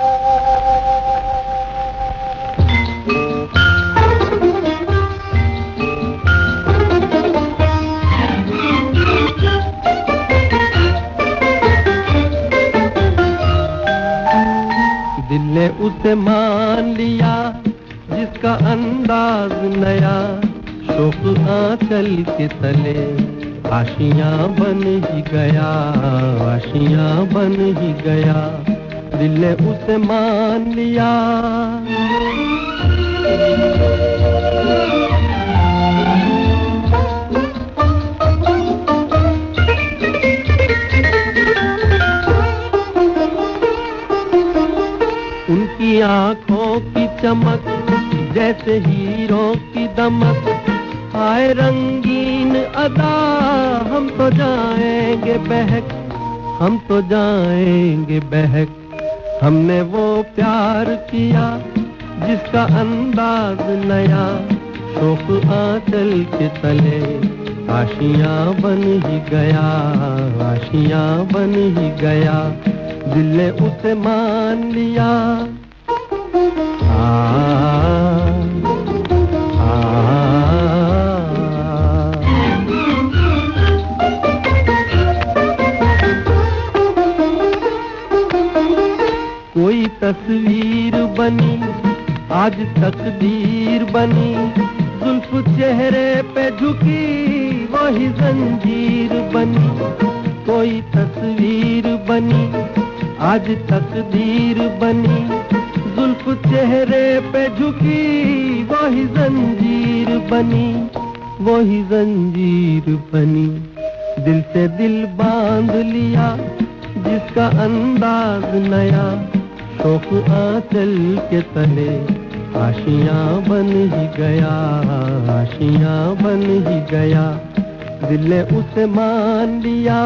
ने उसे मान लिया, जिसका अंदाज नया, शोक आंचल के तले, आशियाँ बन ही गया, आशियाँ बन ही गया। दिल ने उसे मान लिया। उनकी आँखों की चमक, जैसे हीरो की दमक आए रंगीन अदा, हम तो जाएँगे बहक, हम तो जाएँगे बहक। हमने वो प्यार किया जिसका अंदाज नया। शोक आंचल के तले आशिया बन ही गया, आशिया बन ही गया। दिल ने उसे मान लिया। कोई तस्वीर बनी, आज तकदीर बनी। जुल्फ चेहरे पे झुकी, वही जंजीर बनी। कोई तस्वीर बनी, आज तकदीर बनी। जुल्फ चेहरे पे झुकी, वही जंजीर बनी। वही जंजीर बनी। दिल से दिल बाँध लिया, जिसका अंदाज नया। शोक आंचल के तले आशियाँ बन ही गया, आशियाँ बन ही गया, दिल उसे मान लिया।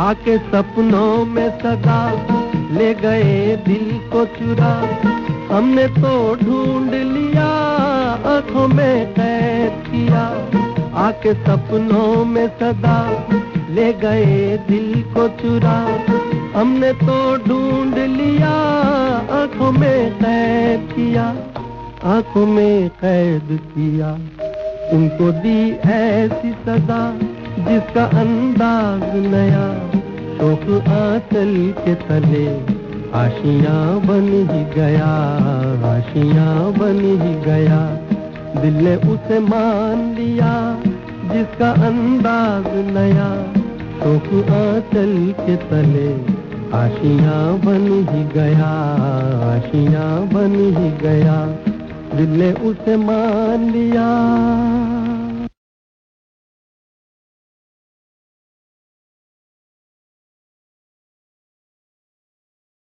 आके सपनों में सदा ले गए दिल को चुरा हमने तो ढूंढ लिया, आँखों में कैद किया, आके सपनों में सदा ले गए दिल को चुरा। हमने तो ढूंढ लिया, आँखों में कैद किया, आँखों में कैद किया। उनको दी ऐसी सदा जिसका अंदाज नया, शोक आंचल के तले आशियाँ बन ही गया, आशिया बन ही गया। दिल ने उसे मान लिया, जिसका अंदाज नया। शोक आंचल के तले आशिया बन ही गया, आशिया बन ही गया। दिल ने उसे मान लिया।